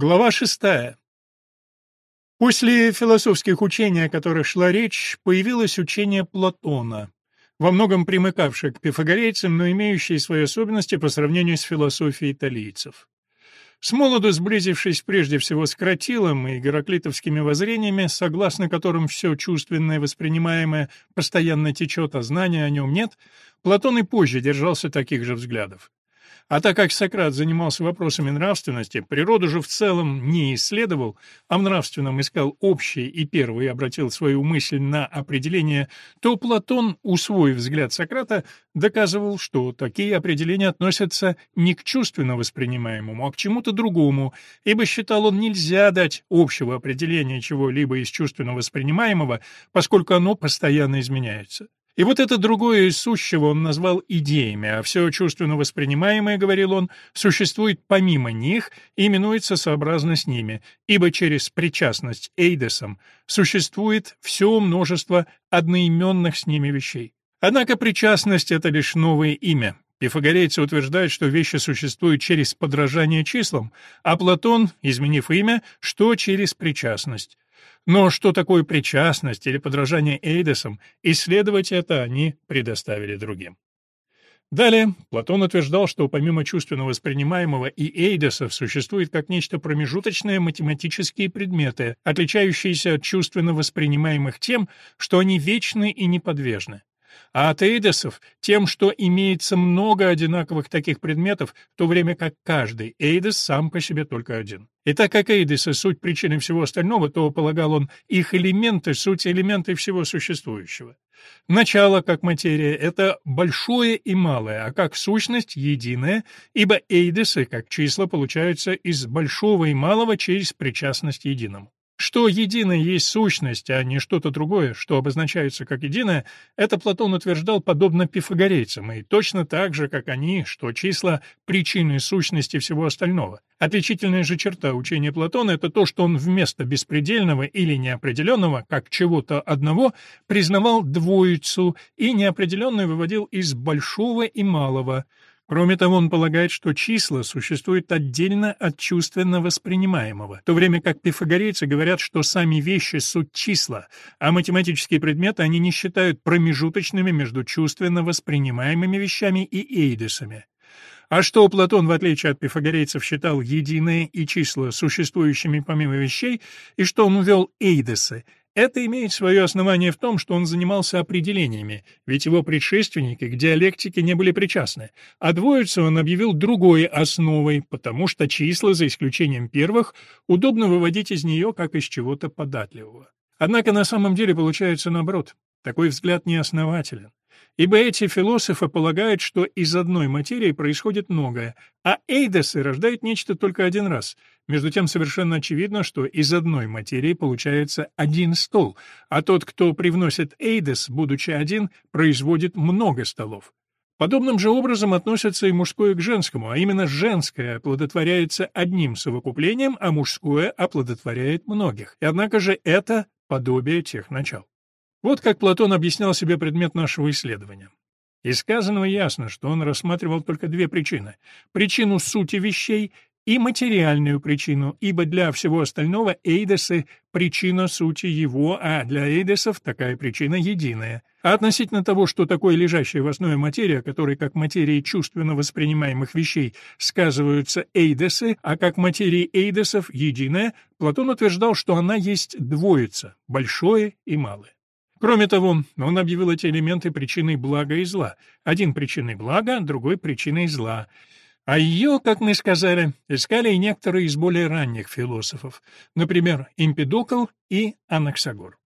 Глава шестая. После философских учений, о которых шла речь, появилось учение Платона, во многом примыкавшее к пифагорейцам, но имеющее свои особенности по сравнению с философией италийцев. С молоду сблизившись прежде всего с Кратилом и гераклитовскими воззрениями, согласно которым все чувственное воспринимаемое постоянно течет, а знания о нем нет, Платон и позже держался таких же взглядов. А так как Сократ занимался вопросами нравственности, природу же в целом не исследовал, а в нравственном искал общее и первый обратил свою мысль на определение, то Платон, усвоив взгляд Сократа, доказывал, что такие определения относятся не к чувственно воспринимаемому, а к чему-то другому, ибо считал он нельзя дать общего определения чего-либо из чувственно воспринимаемого, поскольку оно постоянно изменяется. И вот это другое из сущего он назвал идеями, а все чувственно воспринимаемое, говорил он, существует помимо них и именуется сообразно с ними, ибо через причастность эйдесом существует все множество одноименных с ними вещей. Однако причастность — это лишь новое имя. Пифагорейцы утверждают, что вещи существуют через подражание числам, а Платон, изменив имя, что через причастность. Но что такое причастность или подражание Эйдесам, исследовать это они предоставили другим. Далее, Платон утверждал, что помимо чувственно воспринимаемого и эйдесов существует как нечто промежуточное математические предметы, отличающиеся от чувственно воспринимаемых тем, что они вечны и неподвижны а от эйдесов — тем, что имеется много одинаковых таких предметов, в то время как каждый эйдес сам по себе только один. И так как эйдесы — суть причины всего остального, то, полагал он, их элементы — суть элементы всего существующего. Начало, как материя, — это большое и малое, а как сущность — единое, ибо эйдесы, как числа, получаются из большого и малого через причастность единому. Что единое есть сущность, а не что-то другое, что обозначается как единое, это Платон утверждал подобно пифагорейцам, и точно так же, как они, что числа — причины сущности всего остального. Отличительная же черта учения Платона — это то, что он вместо беспредельного или неопределенного, как чего-то одного, признавал двоицу и неопределенное выводил из большого и малого — Кроме того, он полагает, что числа существуют отдельно от чувственно воспринимаемого, в то время как пифагорейцы говорят, что сами вещи — суть числа, а математические предметы они не считают промежуточными между чувственно воспринимаемыми вещами и эйдесами. А что Платон, в отличие от пифагорейцев, считал единые и числа существующими помимо вещей, и что он ввел эйдесы, это имеет свое основание в том, что он занимался определениями, ведь его предшественники к диалектике не были причастны, а двоицу он объявил другой основой, потому что числа, за исключением первых, удобно выводить из нее как из чего-то податливого. Однако на самом деле получается наоборот. Такой взгляд неоснователен. Ибо эти философы полагают, что из одной материи происходит многое, а эйдесы рождают нечто только один раз. Между тем совершенно очевидно, что из одной материи получается один стол, а тот, кто привносит эйдес, будучи один, производит много столов. Подобным же образом относятся и мужское к женскому, а именно женское оплодотворяется одним совокуплением, а мужское оплодотворяет многих. И однако же это подобие тех начал. Вот как Платон объяснял себе предмет нашего исследования. Из сказанного ясно, что он рассматривал только две причины — причину сути вещей и материальную причину, ибо для всего остального эйдесы — причина сути его, а для эйдесов такая причина единая. А относительно того, что такое лежащая в основе материя, которой как материи чувственно воспринимаемых вещей сказываются эйдесы, а как материи эйдесов — единая, Платон утверждал, что она есть двоица — большое и малое. Кроме того, он объявил эти элементы причиной блага и зла. Один причиной блага, другой причиной зла. А ее, как мы сказали, искали и некоторые из более ранних философов, например, Эмпидокл и Анаксагор.